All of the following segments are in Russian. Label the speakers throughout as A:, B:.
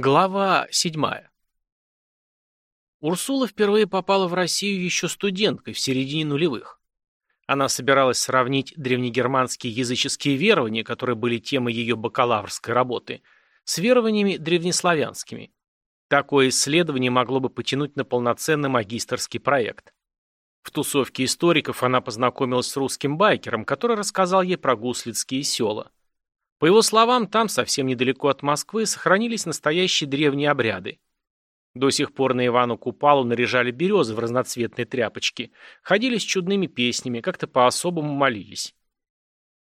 A: Глава 7. Урсула впервые попала в Россию еще студенткой в середине нулевых. Она собиралась сравнить древнегерманские языческие верования, которые были темой ее бакалаврской работы, с верованиями древнеславянскими. Такое исследование могло бы потянуть на полноценный магистерский проект. В тусовке историков она познакомилась с русским байкером, который рассказал ей про гуслицкие села. По его словам, там, совсем недалеко от Москвы, сохранились настоящие древние обряды. До сих пор на Ивану Купалу наряжали березы в разноцветные тряпочки, ходили с чудными песнями, как-то по-особому молились.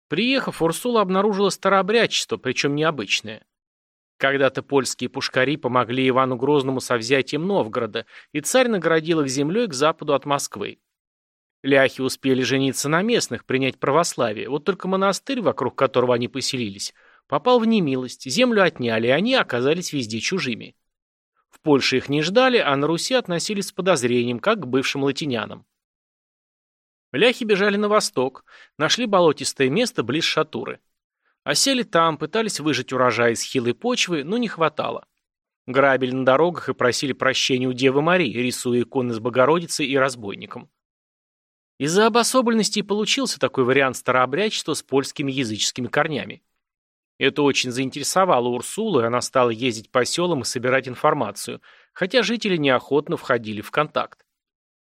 A: Приехав, Урсула обнаружила старообрядчество, причем необычное. Когда-то польские пушкари помогли Ивану Грозному со взятием Новгорода, и царь наградил их землей к западу от Москвы. Ляхи успели жениться на местных, принять православие, вот только монастырь, вокруг которого они поселились, попал в немилость, землю отняли, и они оказались везде чужими. В Польше их не ждали, а на Руси относились с подозрением, как к бывшим латинянам. Ляхи бежали на восток, нашли болотистое место близ Шатуры. Осели там, пытались выжать урожай из хилой почвы, но не хватало. Грабили на дорогах и просили прощения у Девы Марии, рисуя иконы с Богородицей и разбойником. Из-за обособленности получился такой вариант старообрядчества с польскими языческими корнями. Это очень заинтересовало Урсулу, и она стала ездить по селам и собирать информацию, хотя жители неохотно входили в контакт.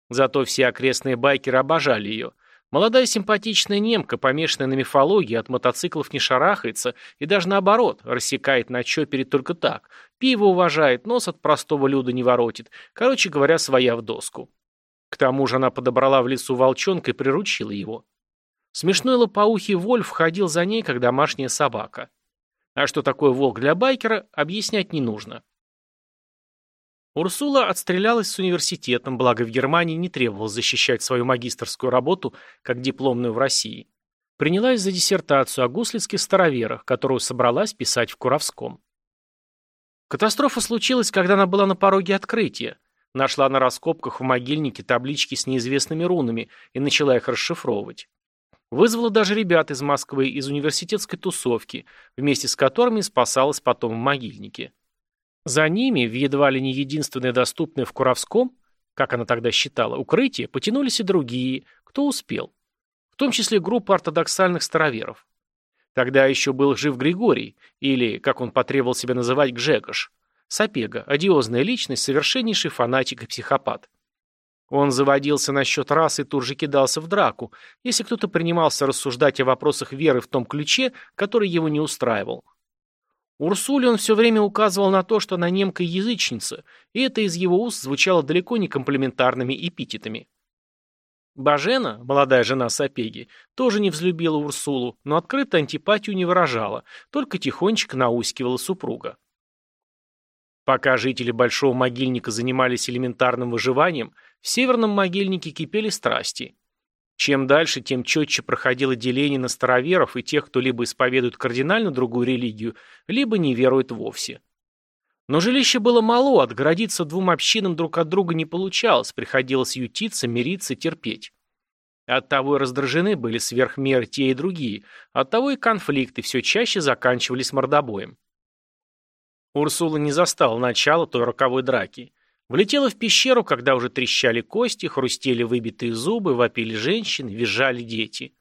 A: Зато все окрестные байкеры обожали ее. Молодая симпатичная немка, помешанная на мифологии, от мотоциклов не шарахается и даже наоборот, рассекает на чопере только так. Пиво уважает, нос от простого люда не воротит. Короче говоря, своя в доску. К тому же она подобрала в лесу волчонка и приручила его. Смешной лопоухий Вольф ходил за ней, как домашняя собака. А что такое волк для байкера, объяснять не нужно. Урсула отстрелялась с университетом, благо в Германии не требовалось защищать свою магистрскую работу, как дипломную в России. Принялась за диссертацию о гуслицких староверах, которую собралась писать в Куровском. Катастрофа случилась, когда она была на пороге открытия. Нашла на раскопках в могильнике таблички с неизвестными рунами и начала их расшифровывать. Вызвала даже ребят из Москвы, из университетской тусовки, вместе с которыми спасалась потом в могильнике. За ними, в едва ли не единственное доступное в Куровском, как она тогда считала, укрытие, потянулись и другие, кто успел. В том числе группа ортодоксальных староверов. Тогда еще был жив Григорий, или, как он потребовал себя называть, Гжегош, Сапега, одиозная личность, совершеннейший фанатик и психопат. Он заводился насчет рас и тут же кидался в драку, если кто-то принимался рассуждать о вопросах веры в том ключе, который его не устраивал. Урсуле он все время указывал на то, что она немка и язычница, и это из его уст звучало далеко не комплиментарными эпитетами. Бажена, молодая жена Сапеги, тоже не взлюбила Урсулу, но открыто антипатию не выражала, только тихонечко наускивала супруга. Пока жители Большого могильника занимались элементарным выживанием, в Северном могильнике кипели страсти. Чем дальше, тем четче проходило деление на староверов и тех, кто либо исповедует кардинально другую религию, либо не верует вовсе. Но жилище было мало, отгородиться двум общинам друг от друга не получалось, приходилось ютиться, мириться, терпеть. Оттого и раздражены были сверх те и другие, оттого и конфликты все чаще заканчивались мордобоем. Урсула не застала начала той роковой драки. Влетела в пещеру, когда уже трещали кости, хрустели выбитые зубы, вопили женщины, визжали дети.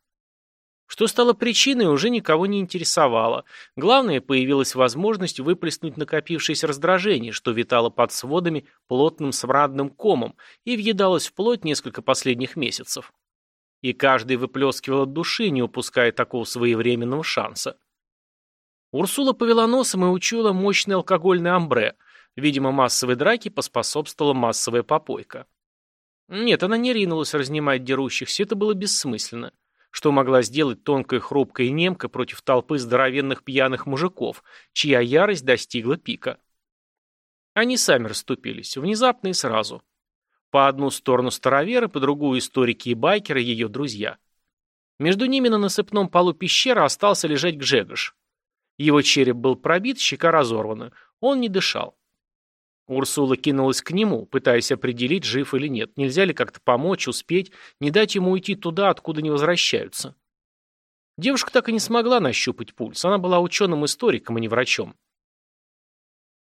A: Что стало причиной, уже никого не интересовало. Главное, появилась возможность выплеснуть накопившееся раздражение, что витало под сводами плотным смрадным комом и въедалось в плоть несколько последних месяцев. И каждый выплескивал от души, не упуская такого своевременного шанса. Урсула повела носом и учуяла мощный алкогольный амбре. Видимо, массовой драке поспособствовала массовая попойка. Нет, она не ринулась разнимать дерущихся, это было бессмысленно. Что могла сделать тонкая хрупкая немка против толпы здоровенных пьяных мужиков, чья ярость достигла пика? Они сами расступились, внезапно и сразу. По одну сторону староверы, по другую историки и байкеры, ее друзья. Между ними на насыпном полу пещеры остался лежать Гжегош. Его череп был пробит, щека разорвана. Он не дышал. Урсула кинулась к нему, пытаясь определить, жив или нет. Нельзя ли как-то помочь, успеть, не дать ему уйти туда, откуда не возвращаются. Девушка так и не смогла нащупать пульс. Она была ученым-историком, а не врачом.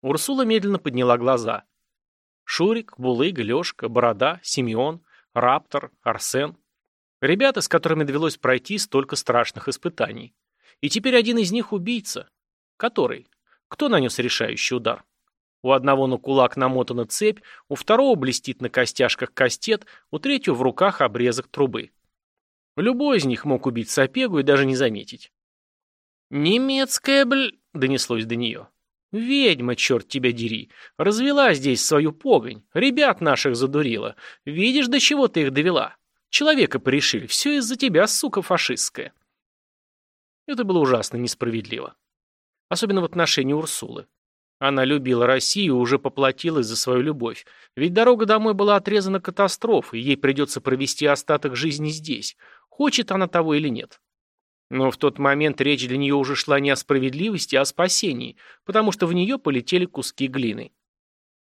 A: Урсула медленно подняла глаза. Шурик, Булыга, Лешка, Борода, Симеон, Раптор, Арсен. Ребята, с которыми довелось пройти столько страшных испытаний. И теперь один из них убийца. Который? Кто нанес решающий удар? У одного на кулак намотана цепь, у второго блестит на костяшках кастет, у третьего в руках обрезок трубы. Любой из них мог убить Сапегу и даже не заметить. «Немецкая бл...» — донеслось до нее. «Ведьма, черт тебя дери! Развела здесь свою погонь, ребят наших задурила. Видишь, до чего ты их довела? Человека порешили, все из-за тебя, сука фашистская». Это было ужасно несправедливо. Особенно в отношении Урсулы. Она любила Россию и уже поплатилась за свою любовь. Ведь дорога домой была отрезана катастрофой, ей придется провести остаток жизни здесь, хочет она того или нет. Но в тот момент речь для нее уже шла не о справедливости, а о спасении, потому что в нее полетели куски глины.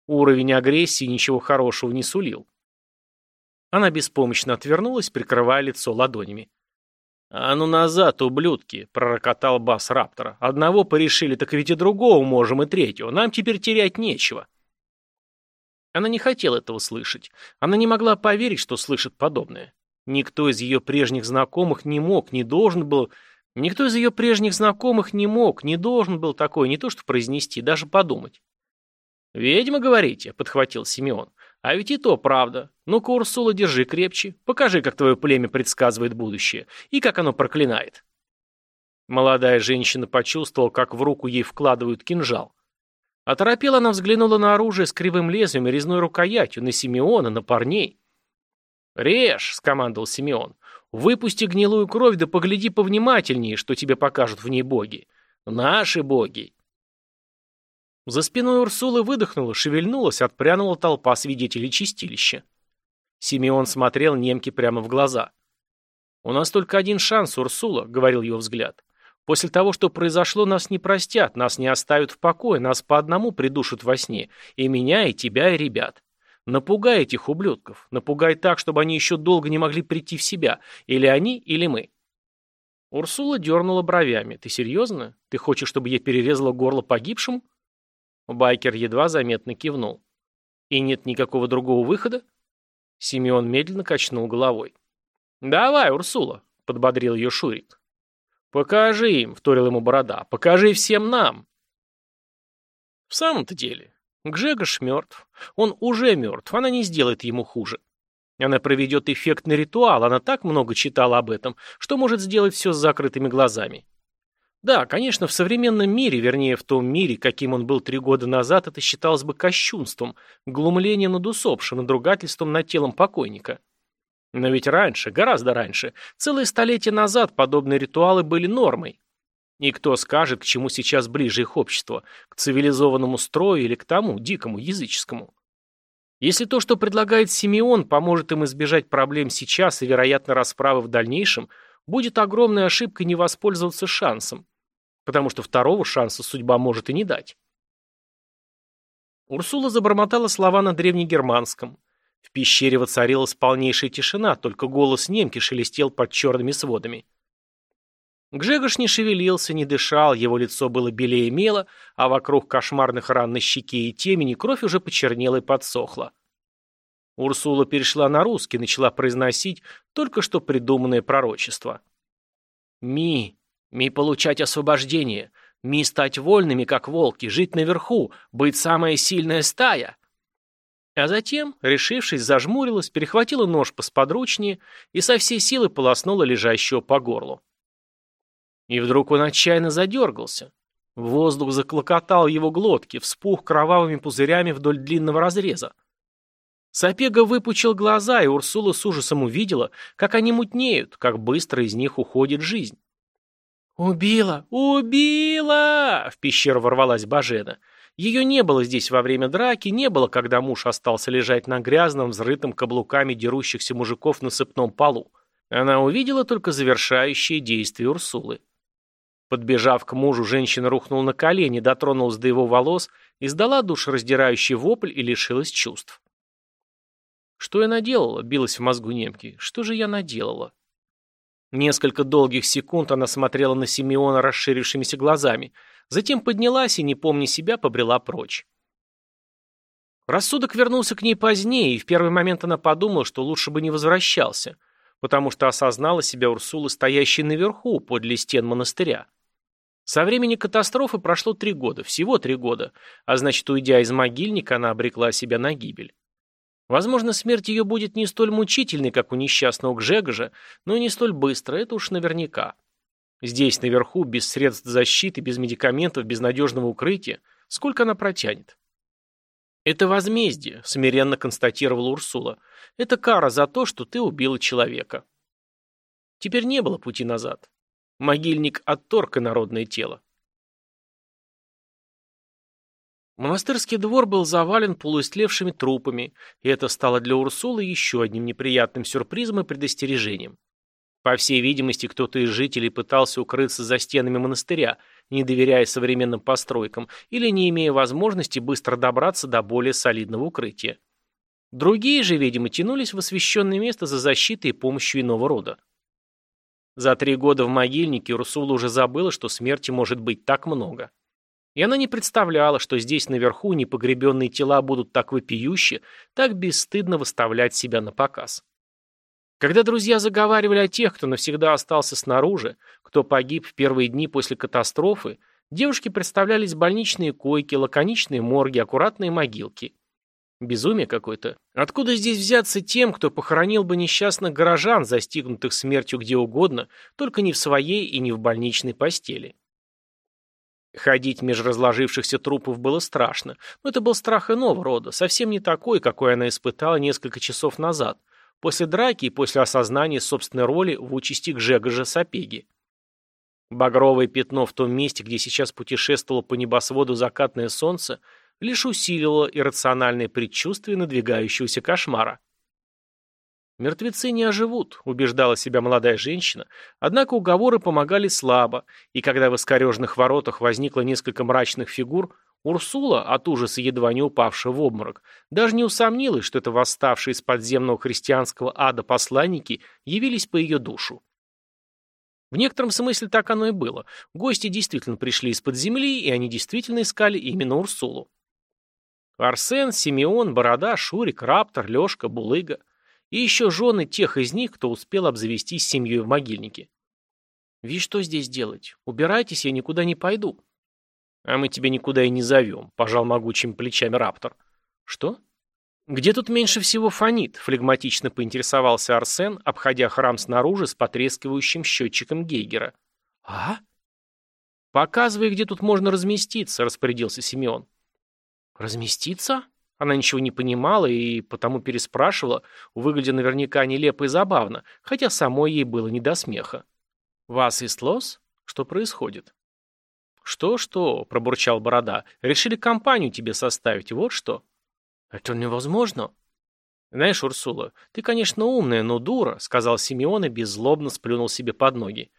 A: Уровень агрессии ничего хорошего не сулил. Она беспомощно отвернулась, прикрывая лицо ладонями. «А ну назад, ублюдки!» — пророкотал бас Раптора. «Одного порешили, так ведь и другого можем, и третьего. Нам теперь терять нечего». Она не хотела этого слышать. Она не могла поверить, что слышит подобное. Никто из ее прежних знакомых не мог, не должен был... Никто из ее прежних знакомых не мог, не должен был такое не то что произнести, даже подумать. «Ведьма, говорите?» — подхватил Симеон. А ведь и то правда. Ну-ка, Урсула, держи крепче. Покажи, как твое племя предсказывает будущее. И как оно проклинает. Молодая женщина почувствовала, как в руку ей вкладывают кинжал. Оторопела она взглянула на оружие с кривым лезвием и резной рукоятью, на Симеона, на парней. «Режь!» — скомандовал Симеон. «Выпусти гнилую кровь, да погляди повнимательнее, что тебе покажут в ней боги. Наши боги. За спиной Урсулы выдохнула, шевельнулась, отпрянула толпа свидетелей чистилища. Симеон смотрел немке прямо в глаза. «У нас только один шанс, Урсула», — говорил его взгляд. «После того, что произошло, нас не простят, нас не оставят в покое, нас по одному придушат во сне, и меня, и тебя, и ребят. Напугай этих ублюдков, напугай так, чтобы они еще долго не могли прийти в себя, или они, или мы». Урсула дернула бровями. «Ты серьезно? Ты хочешь, чтобы я перерезала горло погибшему?» Байкер едва заметно кивнул. «И нет никакого другого выхода?» Симеон медленно качнул головой. «Давай, Урсула», — подбодрил ее Шурик. «Покажи им», — вторил ему Борода, — «покажи всем нам». В самом-то деле, Гжегош мертв. Он уже мертв, она не сделает ему хуже. Она проведет эффектный ритуал, она так много читала об этом, что может сделать все с закрытыми глазами. Да, конечно, в современном мире, вернее, в том мире, каким он был три года назад, это считалось бы кощунством, глумлением над усопшим, надругательством над телом покойника. Но ведь раньше, гораздо раньше, целые столетия назад подобные ритуалы были нормой. И кто скажет, к чему сейчас ближе их общество, к цивилизованному строю или к тому, дикому, языческому? Если то, что предлагает Симеон, поможет им избежать проблем сейчас и, вероятно, расправы в дальнейшем, будет огромной ошибкой не воспользоваться шансом потому что второго шанса судьба может и не дать. Урсула забормотала слова на древнегерманском. В пещере воцарилась полнейшая тишина, только голос немки шелестел под черными сводами. Гжегош не шевелился, не дышал, его лицо было белее мела, а вокруг кошмарных ран на щеке и темени кровь уже почернела и подсохла. Урсула перешла на русский, начала произносить только что придуманное пророчество. «Ми, Ми получать освобождение. Ми стать вольными, как волки, жить наверху, быть самая сильная стая. А затем, решившись, зажмурилась, перехватила нож посподручнее и со всей силы полоснула лежащего по горлу. И вдруг он отчаянно задергался. Воздух заклокотал его глотки, вспух кровавыми пузырями вдоль длинного разреза. Сапега выпучил глаза, и Урсула с ужасом увидела, как они мутнеют, как быстро из них уходит жизнь. «Убила! Убила!» — в пещеру ворвалась Бажена. Ее не было здесь во время драки, не было, когда муж остался лежать на грязном, взрытом каблуками дерущихся мужиков на сыпном полу. Она увидела только завершающие действия Урсулы. Подбежав к мужу, женщина рухнула на колени, дотронулась до его волос, издала душераздирающий вопль и лишилась чувств. «Что я наделала?» — билась в мозгу немки. «Что же я наделала?» Несколько долгих секунд она смотрела на Симеона расширившимися глазами, затем поднялась и, не помня себя, побрела прочь. Рассудок вернулся к ней позднее, и в первый момент она подумала, что лучше бы не возвращался, потому что осознала себя Урсула, стоящей наверху, подле стен монастыря. Со времени катастрофы прошло три года, всего три года, а значит, уйдя из могильника, она обрекла себя на гибель. Возможно, смерть ее будет не столь мучительной, как у несчастного Гжегожа, но и не столь быстро, это уж наверняка. Здесь, наверху, без средств защиты, без медикаментов, без надежного укрытия, сколько она протянет? «Это возмездие», — смиренно констатировала Урсула. «Это кара за то, что ты убила человека». Теперь не было пути назад. Могильник отторг инородное тело. Монастырский двор был завален полуистлевшими трупами, и это стало для Урсулы еще одним неприятным сюрпризом и предостережением. По всей видимости, кто-то из жителей пытался укрыться за стенами монастыря, не доверяя современным постройкам или не имея возможности быстро добраться до более солидного укрытия. Другие же, видимо, тянулись в освященное место за защитой и помощью иного рода. За три года в могильнике Урсула уже забыла, что смерти может быть так много. И она не представляла, что здесь наверху непогребенные тела будут так вопиюще, так бесстыдно выставлять себя на показ. Когда друзья заговаривали о тех, кто навсегда остался снаружи, кто погиб в первые дни после катастрофы, девушки представлялись больничные койки, лаконичные морги, аккуратные могилки. Безумие какое-то. Откуда здесь взяться тем, кто похоронил бы несчастных горожан, застигнутых смертью где угодно, только не в своей и не в больничной постели? Ходить меж разложившихся трупов было страшно, но это был страх иного рода, совсем не такой, какой она испытала несколько часов назад, после драки и после осознания собственной роли в участи Гжегожа Сапеги. Багровое пятно в том месте, где сейчас путешествовало по небосводу закатное солнце, лишь усиливало иррациональное предчувствие надвигающегося кошмара. «Мертвецы не оживут», — убеждала себя молодая женщина, однако уговоры помогали слабо, и когда в искорежных воротах возникло несколько мрачных фигур, Урсула, от ужаса едва не упавшая в обморок, даже не усомнилась, что это восставшие из подземного христианского ада посланники явились по ее душу. В некотором смысле так оно и было. Гости действительно пришли из-под земли, и они действительно искали именно Урсулу. Арсен, Симеон, Борода, Шурик, Раптор, Лешка, Булыга — и еще жены тех из них, кто успел обзавестись семьей в могильнике. «Ви что здесь делать? Убирайтесь, я никуда не пойду». «А мы тебя никуда и не зовем», — пожал могучими плечами Раптор. «Что?» «Где тут меньше всего фонит?» — флегматично поинтересовался Арсен, обходя храм снаружи с потрескивающим счетчиком Гейгера. «А?» «Показывай, где тут можно разместиться», — распорядился Симеон. «Разместиться?» Она ничего не понимала и потому переспрашивала, выглядя наверняка нелепо и забавно, хотя самой ей было не до смеха. «Вас и слос? Что происходит?» «Что-что?» – пробурчал Борода. «Решили компанию тебе составить, вот что». «Это невозможно». «Знаешь, Урсула, ты, конечно, умная, но дура», – сказал Симеон и беззлобно сплюнул себе под ноги.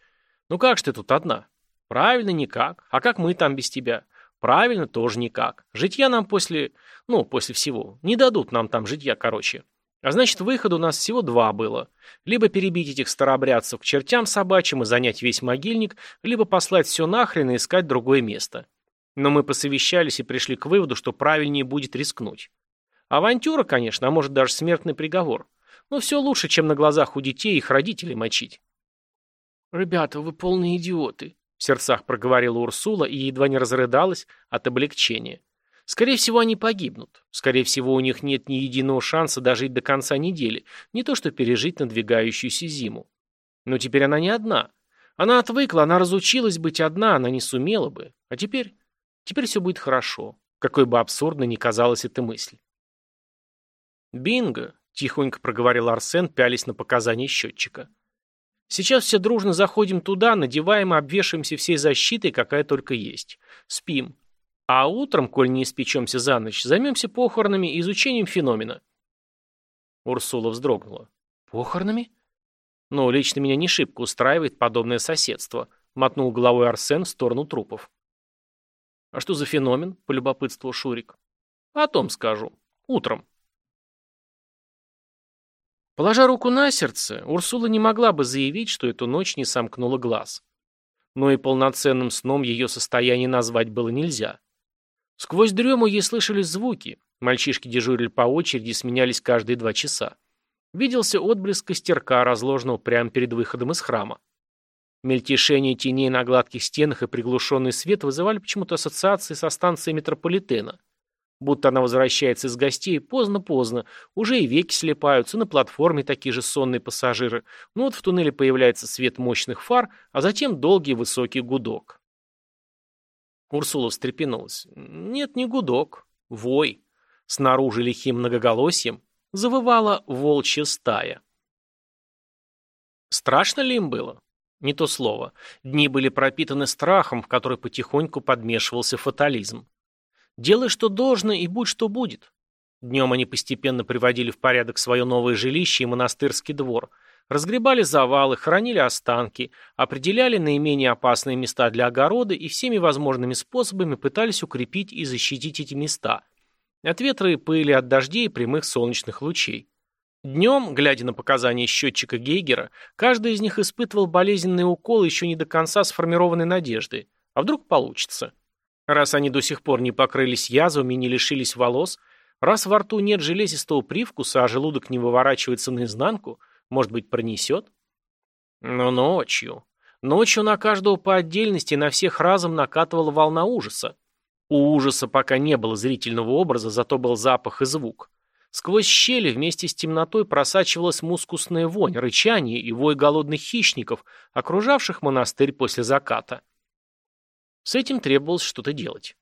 A: «Ну как ж ты тут одна?» «Правильно, никак. А как мы там без тебя? Правильно, тоже никак. Житья нам после... Ну, после всего. Не дадут нам там житья, короче. А значит, выхода у нас всего два было. Либо перебить этих старобрядцев к чертям собачьим и занять весь могильник, либо послать все нахрен и искать другое место. Но мы посовещались и пришли к выводу, что правильнее будет рискнуть. Авантюра, конечно, а может даже смертный приговор. Но все лучше, чем на глазах у детей их родителей мочить. «Ребята, вы полные идиоты», в сердцах проговорила Урсула и едва не разрыдалась от облегчения. Скорее всего, они погибнут. Скорее всего, у них нет ни единого шанса дожить до конца недели, не то что пережить надвигающуюся зиму. Но теперь она не одна. Она отвыкла, она разучилась быть одна, она не сумела бы. А теперь... Теперь все будет хорошо. Какой бы абсурдной ни казалась эта мысль. «Бинго!» — тихонько проговорил Арсен, пялись на показания счетчика. Сейчас все дружно заходим туда, надеваем и обвешиваемся всей защитой, какая только есть. Спим. А утром, коль не испечемся за ночь, займемся похоронами и изучением феномена. Урсула вздрогнула. Похоронами? Ну, лично меня не шибко устраивает подобное соседство. Мотнул головой Арсен в сторону трупов. А что за феномен? Полюбопытствовал Шурик. О том скажу. Утром. Положа руку на сердце, Урсула не могла бы заявить, что эту ночь не сомкнула глаз. Но и полноценным сном ее состояние назвать было нельзя. Сквозь дрему ей слышались звуки. Мальчишки дежурили по очереди сменялись каждые два часа. Виделся отблеск костерка, разложенного прямо перед выходом из храма. Мельтешение теней на гладких стенах и приглушенный свет вызывали почему-то ассоциации со станцией метрополитена. Будто она возвращается из гостей поздно-поздно, уже и веки слепаются, на платформе такие же сонные пассажиры. Ну вот в туннеле появляется свет мощных фар, а затем долгий высокий гудок. Урсула встрепенулась. Нет, не гудок. Вой. Снаружи лихим многоголосием завывала волчья стая. Страшно ли им было? Не то слово. Дни были пропитаны страхом, в который потихоньку подмешивался фатализм. Делай, что должно, и будь, что будет. Днем они постепенно приводили в порядок свое новое жилище и монастырский двор, разгребали завалы, хранили останки, определяли наименее опасные места для огорода и всеми возможными способами пытались укрепить и защитить эти места. От ветра и пыли, от дождей и прямых солнечных лучей. Днем, глядя на показания счетчика Гейгера, каждый из них испытывал болезненный укол еще не до конца сформированной надежды. А вдруг получится? Раз они до сих пор не покрылись язвами и не лишились волос, раз во рту нет железистого привкуса, а желудок не выворачивается наизнанку, может быть, пронесет? Но ночью. Ночью на каждого по отдельности на всех разом накатывала волна ужаса. У ужаса пока не было зрительного образа, зато был запах и звук. Сквозь щели вместе с темнотой просачивалась мускусная вонь, рычание и вой голодных хищников, окружавших монастырь после заката. С этим требовалось что-то делать.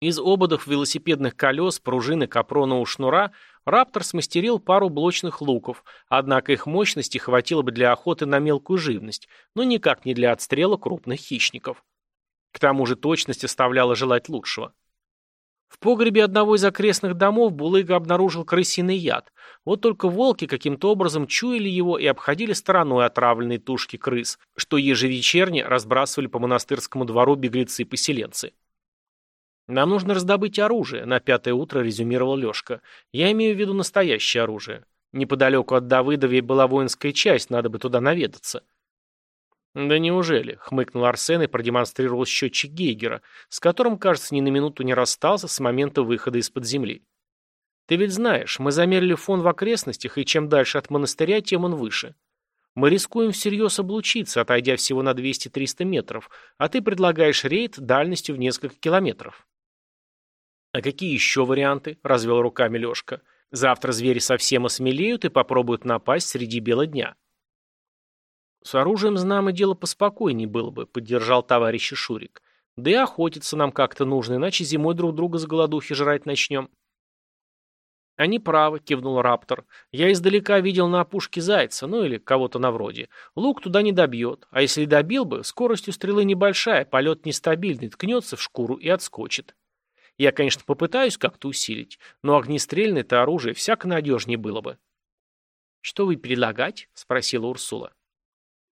A: Из ободов велосипедных колес, пружины капронового шнура Раптор смастерил пару блочных луков, однако их мощности хватило бы для охоты на мелкую живность, но никак не для отстрела крупных хищников. К тому же точность оставляла желать лучшего. В погребе одного из окрестных домов Булыга обнаружил крысиный яд. Вот только волки каким-то образом чуяли его и обходили стороной отравленные тушки крыс, что ежевечерне разбрасывали по монастырскому двору беглецы-поселенцы. «Нам нужно раздобыть оружие», — на пятое утро резюмировал Лешка. «Я имею в виду настоящее оружие. Неподалеку от Давыдовой была воинская часть, надо бы туда наведаться». «Да неужели?» — хмыкнул Арсен и продемонстрировал счетчик Гейгера, с которым, кажется, ни на минуту не расстался с момента выхода из-под земли. «Ты ведь знаешь, мы замерили фон в окрестностях, и чем дальше от монастыря, тем он выше. Мы рискуем всерьез облучиться, отойдя всего на 200-300 метров, а ты предлагаешь рейд дальностью в несколько километров». «А какие еще варианты?» — развел руками Лешка. «Завтра звери совсем осмелеют и попробуют напасть среди бела дня». «С оружием, знамо, дело поспокойнее было бы», — поддержал товарищ Шурик. «Да и охотиться нам как-то нужно, иначе зимой друг друга с голодухи жрать начнем». «Они правы», — кивнул Раптор. «Я издалека видел на опушке зайца, ну или кого-то на вроде. Лук туда не добьет, а если добил бы, скорость у стрелы небольшая, полет нестабильный, ткнется в шкуру и отскочит. Я, конечно, попытаюсь как-то усилить, но огнестрельное-то оружие всяко надежнее было бы». «Что вы предлагать?» — спросила Урсула.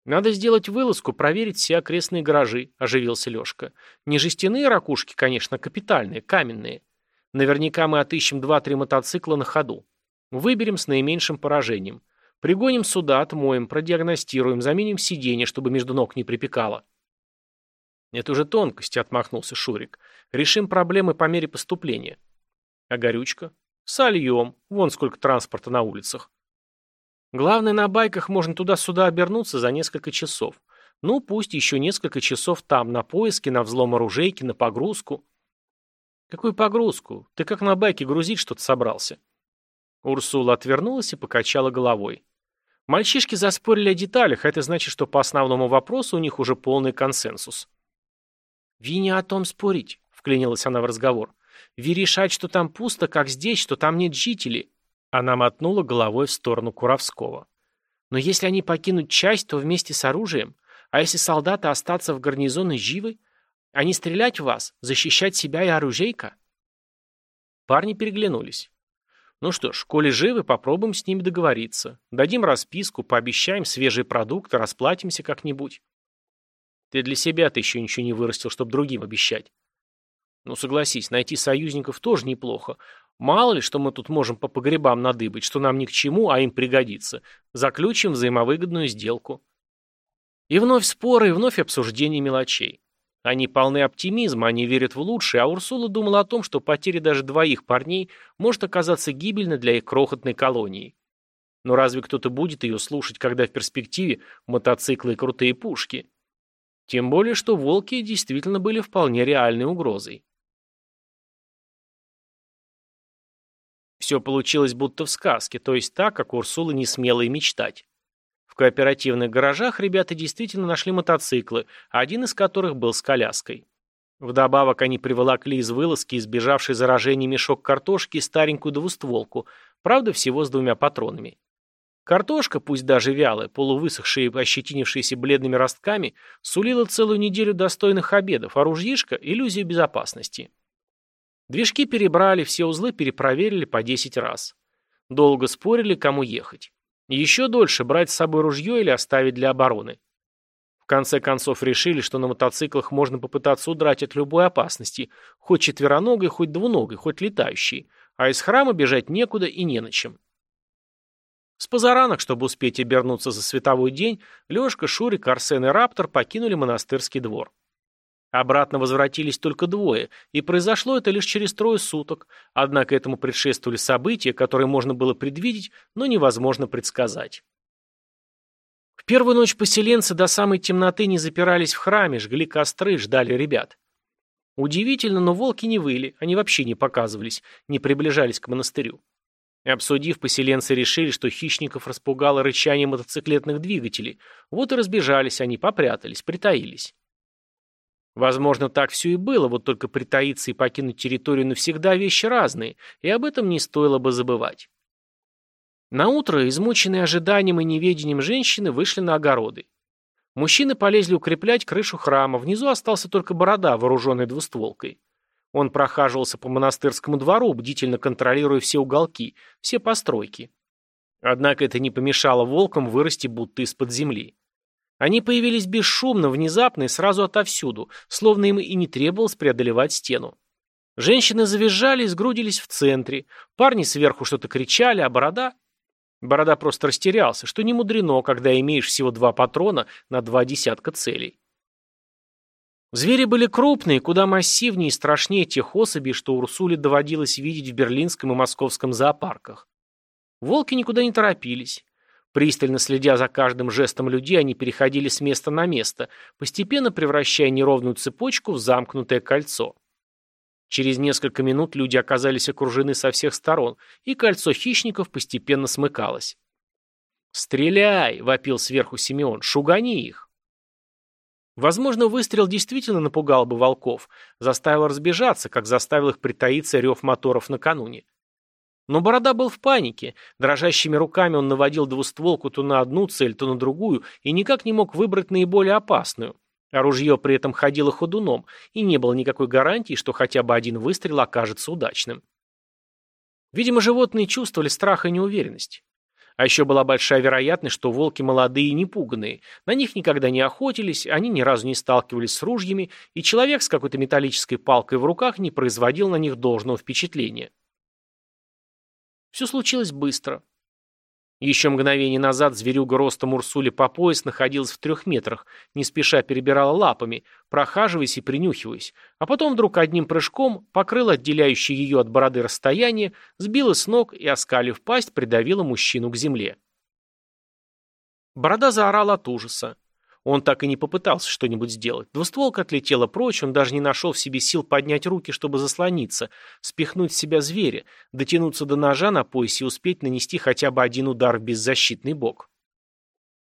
A: «Надо сделать вылазку, проверить все окрестные гаражи», – оживился Лешка. «Не жестяные ракушки, конечно, капитальные, каменные. Наверняка мы отыщем два-три мотоцикла на ходу. Выберем с наименьшим поражением. Пригоним сюда, отмоем, продиагностируем, заменим сиденье, чтобы между ног не припекало». «Это уже тонкости», – отмахнулся Шурик. «Решим проблемы по мере поступления». «А горючка?» «Сольем. Вон сколько транспорта на улицах». Главное, на байках можно туда-сюда обернуться за несколько часов. Ну, пусть еще несколько часов там, на поиске, на взлом оружейки, на погрузку. Какую погрузку? Ты как на байке грузить что-то собрался? Урсула отвернулась и покачала головой. Мальчишки заспорили о деталях, а это значит, что по основному вопросу у них уже полный консенсус. «Ви о том спорить», — вклинилась она в разговор. «Ви решать, что там пусто, как здесь, что там нет жителей. Она мотнула головой в сторону Куровского. «Но если они покинут часть, то вместе с оружием. А если солдаты остаться в гарнизоне живы? Они стрелять в вас, защищать себя и оружейка?» Парни переглянулись. «Ну что ж, коли живы, попробуем с ними договориться. Дадим расписку, пообещаем свежие продукты, расплатимся как-нибудь». «Ты для себя-то еще ничего не вырастил, чтобы другим обещать». «Ну, согласись, найти союзников тоже неплохо. Мало ли, что мы тут можем по погребам надыбать, что нам ни к чему, а им пригодится. Заключим взаимовыгодную сделку. И вновь споры, и вновь обсуждение мелочей. Они полны оптимизма, они верят в лучшее, а Урсула думала о том, что потеря даже двоих парней может оказаться гибельной для их крохотной колонии. Но разве кто-то будет ее слушать, когда в перспективе мотоциклы и крутые пушки? Тем более, что волки действительно были вполне реальной угрозой. Все получилось будто в сказке, то есть так, как Урсула не смела и мечтать. В кооперативных гаражах ребята действительно нашли мотоциклы, один из которых был с коляской. Вдобавок они приволокли из вылазки избежавший заражения мешок картошки и старенькую двустволку, правда всего с двумя патронами. Картошка, пусть даже вялая, полувысохшая и ощетинившаяся бледными ростками, сулила целую неделю достойных обедов, а ружьишка – иллюзию безопасности. Движки перебрали, все узлы перепроверили по 10 раз. Долго спорили, кому ехать. Еще дольше брать с собой ружье или оставить для обороны. В конце концов решили, что на мотоциклах можно попытаться удрать от любой опасности, хоть четвероногой, хоть двуногой, хоть летающей, а из храма бежать некуда и не на чем. С позаранок, чтобы успеть обернуться за световой день, Лешка, Шурик, Арсен и Раптор покинули монастырский двор. Обратно возвратились только двое, и произошло это лишь через трое суток, однако этому предшествовали события, которые можно было предвидеть, но невозможно предсказать. В первую ночь поселенцы до самой темноты не запирались в храме, жгли костры, ждали ребят. Удивительно, но волки не выли, они вообще не показывались, не приближались к монастырю. Обсудив, поселенцы решили, что хищников распугало рычание мотоциклетных двигателей, вот и разбежались они, попрятались, притаились. Возможно, так все и было, вот только притаиться и покинуть территорию навсегда вещи разные, и об этом не стоило бы забывать. Наутро, измученные ожиданием и неведением женщины, вышли на огороды. Мужчины полезли укреплять крышу храма, внизу остался только борода, вооруженный двустволкой. Он прохаживался по монастырскому двору, бдительно контролируя все уголки, все постройки. Однако это не помешало волкам вырасти будто из-под земли. Они появились бесшумно, внезапно и сразу отовсюду, словно им и не требовалось преодолевать стену. Женщины завизжали и сгрудились в центре. Парни сверху что-то кричали, а Борода... Борода просто растерялся, что не мудрено, когда имеешь всего два патрона на два десятка целей. Звери были крупные, куда массивнее и страшнее тех особей, что Урсуле доводилось видеть в берлинском и московском зоопарках. Волки никуда не торопились. Пристально следя за каждым жестом людей, они переходили с места на место, постепенно превращая неровную цепочку в замкнутое кольцо. Через несколько минут люди оказались окружены со всех сторон, и кольцо хищников постепенно смыкалось. «Стреляй!» — вопил сверху Симеон. «Шугани их!» Возможно, выстрел действительно напугал бы волков, заставил разбежаться, как заставил их притаиться рев моторов накануне. Но Борода был в панике. Дрожащими руками он наводил двустволку то на одну цель, то на другую, и никак не мог выбрать наиболее опасную. Оружие при этом ходило ходуном, и не было никакой гарантии, что хотя бы один выстрел окажется удачным. Видимо, животные чувствовали страх и неуверенность. А еще была большая вероятность, что волки молодые и непуганные. На них никогда не охотились, они ни разу не сталкивались с ружьями, и человек с какой-то металлической палкой в руках не производил на них должного впечатления. Все случилось быстро. Еще мгновение назад зверюга ростом Урсули по пояс находилась в трех метрах, не спеша перебирала лапами, прохаживаясь и принюхиваясь, а потом вдруг одним прыжком покрыла отделяющее ее от бороды расстояние, сбила с ног и, оскалив пасть, придавила мужчину к земле. Борода заорала от ужаса. Он так и не попытался что-нибудь сделать. Двустволка отлетела прочь, он даже не нашел в себе сил поднять руки, чтобы заслониться, спихнуть с себя зверя, дотянуться до ножа на поясе и успеть нанести хотя бы один удар в беззащитный бок.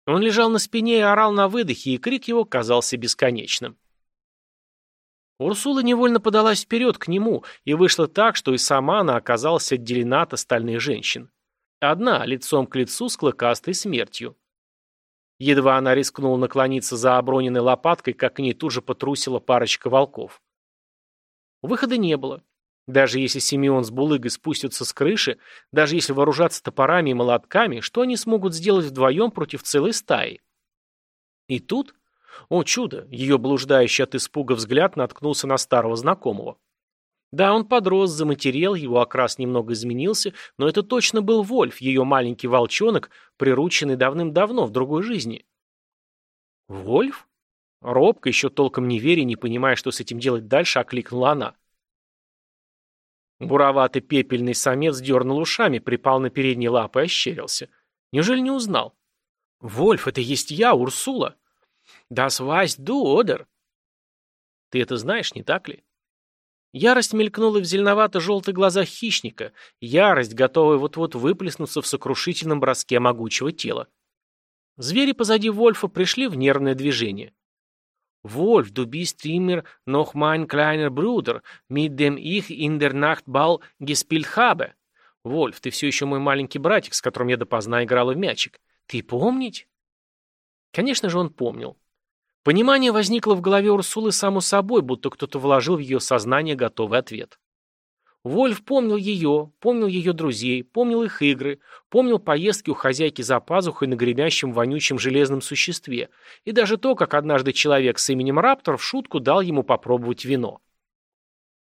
A: Он лежал на спине и орал на выдохе, и крик его казался бесконечным. Урсула невольно подалась вперед к нему, и вышло так, что и сама она оказалась отделена от остальных женщин. Одна, лицом к лицу с клыкастой смертью. Едва она рискнула наклониться за оброненной лопаткой, как к ней тут же потрусила парочка волков. Выхода не было. Даже если Симеон с Булыгой спустятся с крыши, даже если вооружаться топорами и молотками, что они смогут сделать вдвоем против целой стаи? И тут, о чудо, ее блуждающий от испуга взгляд наткнулся на старого знакомого. Да, он подрос, заматерел, его окрас немного изменился, но это точно был Вольф, ее маленький волчонок, прирученный давным-давно в другой жизни. «Вольф?» Робко, еще толком не веря, не понимая, что с этим делать дальше, окликнула она. Буроватый пепельный самец дернул ушами, припал на передние лапы и ощерился. Неужели не узнал? «Вольф, это есть я, Урсула!» «Das weißt du, oder?» «Ты это знаешь, не так ли?» Ярость мелькнула в зеленовато-желтых глазах хищника, ярость, готовая вот-вот выплеснуться в сокрушительном броске могучего тела. Звери позади Вольфа пришли в нервное движение. «Вольф, du bist immer noch mein kleiner Bruder, mit dem ich in der Nacht Ball gespielt habe». «Вольф, ты все еще мой маленький братик, с которым я допоздна играла в мячик. Ты помнить?» Конечно же, он помнил. Понимание возникло в голове Урсулы само собой, будто кто-то вложил в ее сознание готовый ответ. Вольф помнил ее, помнил ее друзей, помнил их игры, помнил поездки у хозяйки за пазухой на гремящем вонючем железном существе, и даже то, как однажды человек с именем Раптор в шутку дал ему попробовать вино.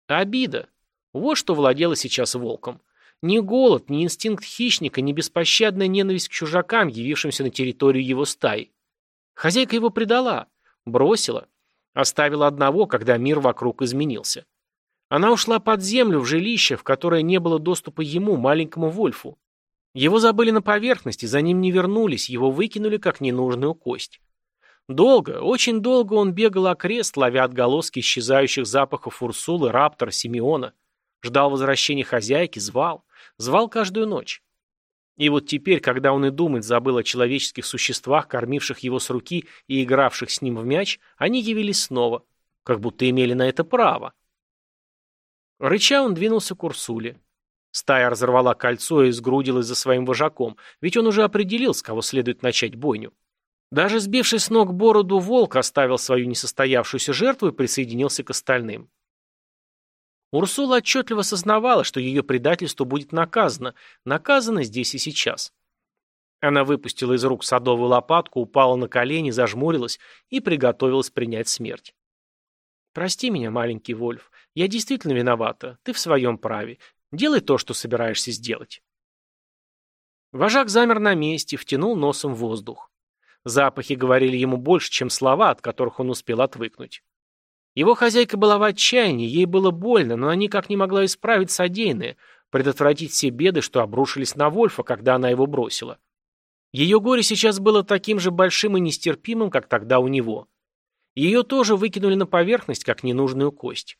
A: Обида. Вот что владело сейчас волком. Ни голод, ни инстинкт хищника, ни беспощадная ненависть к чужакам, явившимся на территорию его стаи. Хозяйка его предала, Бросила. Оставила одного, когда мир вокруг изменился. Она ушла под землю, в жилище, в которое не было доступа ему, маленькому Вольфу. Его забыли на поверхности, за ним не вернулись, его выкинули как ненужную кость. Долго, очень долго он бегал окрест, ловя отголоски исчезающих запахов Урсулы, Раптора, Симеона. Ждал возвращения хозяйки, звал. Звал каждую ночь. И вот теперь, когда он и думать забыл о человеческих существах, кормивших его с руки и игравших с ним в мяч, они явились снова, как будто имели на это право. Рыча он двинулся к Урсуле. Стая разорвала кольцо и сгрудилась за своим вожаком, ведь он уже определил, с кого следует начать бойню. Даже сбивший с ног бороду волк оставил свою несостоявшуюся жертву и присоединился к остальным. Урсула отчетливо сознавала, что ее предательство будет наказано, наказано здесь и сейчас. Она выпустила из рук садовую лопатку, упала на колени, зажмурилась и приготовилась принять смерть. «Прости меня, маленький Вольф, я действительно виновата, ты в своем праве. Делай то, что собираешься сделать». Вожак замер на месте, втянул носом воздух. Запахи говорили ему больше, чем слова, от которых он успел отвыкнуть. Его хозяйка была в отчаянии, ей было больно, но она никак не могла исправить содеянное, предотвратить все беды, что обрушились на Вольфа, когда она его бросила. Ее горе сейчас было таким же большим и нестерпимым, как тогда у него. Ее тоже выкинули на поверхность, как ненужную кость.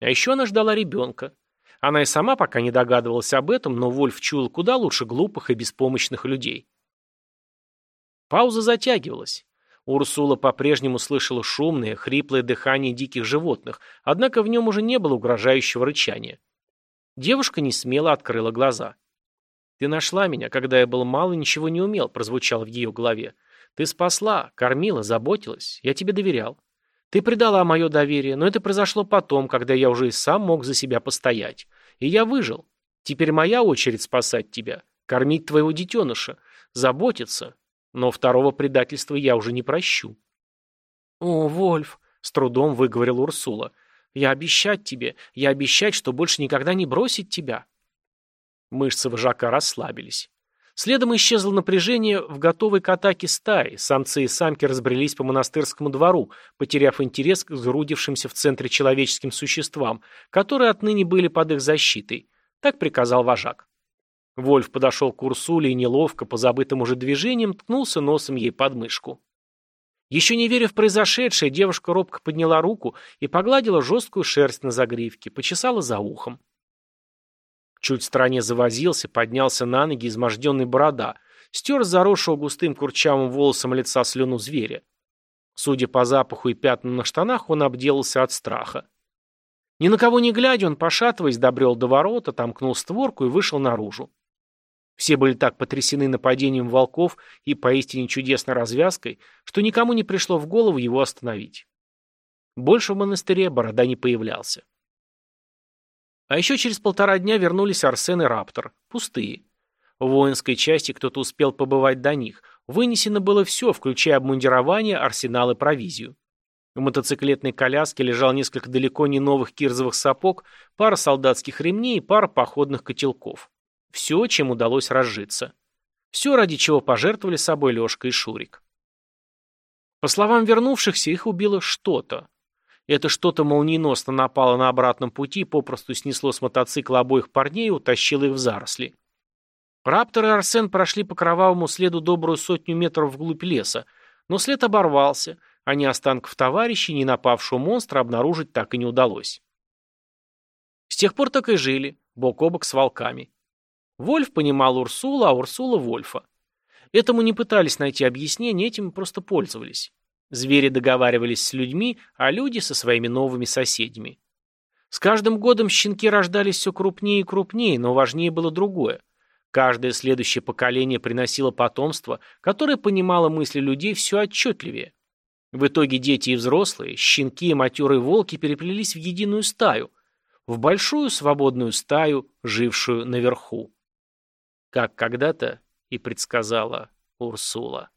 A: А еще она ждала ребенка. Она и сама пока не догадывалась об этом, но Вольф чуял куда лучше глупых и беспомощных людей. Пауза затягивалась. Урсула по-прежнему слышала шумное, хриплое дыхание диких животных, однако в нем уже не было угрожающего рычания. Девушка не смело открыла глаза. «Ты нашла меня, когда я был мал и ничего не умел», прозвучало в ее голове. «Ты спасла, кормила, заботилась. Я тебе доверял. Ты предала мое доверие, но это произошло потом, когда я уже и сам мог за себя постоять. И я выжил. Теперь моя очередь спасать тебя, кормить твоего детеныша, заботиться, но второго предательства я уже не прощу. «О, Вольф!» — с трудом выговорил Урсула. «Я обещать тебе, я обещать, что больше никогда не бросить тебя». Мышцы вожака расслабились. Следом исчезло напряжение в готовой к атаке стаи. Самцы и самки разбрелись по монастырскому двору, потеряв интерес к сгрудившимся в центре человеческим существам, которые отныне были под их защитой. Так приказал вожак. Вольф подошел к Урсуле и неловко, по забытым уже движениям, ткнулся носом ей под мышку. Еще не веря в произошедшее, девушка робко подняла руку и погладила жесткую шерсть на загривке, почесала за ухом. Чуть в стороне завозился, поднялся на ноги изможденный борода, стер заросшего густым курчавым волосом лица слюну зверя. Судя по запаху и пятнам на штанах, он обделался от страха. Ни на кого не глядя, он, пошатываясь, добрел до ворота, томкнул створку и вышел наружу. Все были так потрясены нападением волков и поистине чудесной развязкой, что никому не пришло в голову его остановить. Больше в монастыре Борода не появлялся. А еще через полтора дня вернулись Арсен и Раптор, пустые. В воинской части кто-то успел побывать до них. Вынесено было все, включая обмундирование, арсенал и провизию. В мотоциклетной коляске лежал несколько далеко не новых кирзовых сапог, пара солдатских ремней и пара походных котелков. Все, чем удалось разжиться. Все, ради чего пожертвовали собой Лешка и Шурик. По словам вернувшихся, их убило что-то. Это что-то молниеносно напало на обратном пути, попросту снесло с мотоцикла обоих парней и утащило их в заросли. Раптор и Арсен прошли по кровавому следу добрую сотню метров вглубь леса, но след оборвался, а ни останков товарищей, ни напавшего монстра обнаружить так и не удалось. С тех пор так и жили, бок о бок с волками. Вольф понимал Урсула, а Урсула — Вольфа. Этому не пытались найти объяснение, этим просто пользовались. Звери договаривались с людьми, а люди со своими новыми соседями. С каждым годом щенки рождались все крупнее и крупнее, но важнее было другое. Каждое следующее поколение приносило потомство, которое понимало мысли людей все отчетливее. В итоге дети и взрослые, щенки и матерые волки переплелись в единую стаю, в большую свободную стаю, жившую наверху как когда-то и предсказала Урсула.